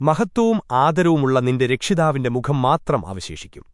മഹത്വവും ആദരവുമുള്ള നിന്റെ രക്ഷിതാവിന്റെ മുഖം മാത്രം അവശേഷിക്കും.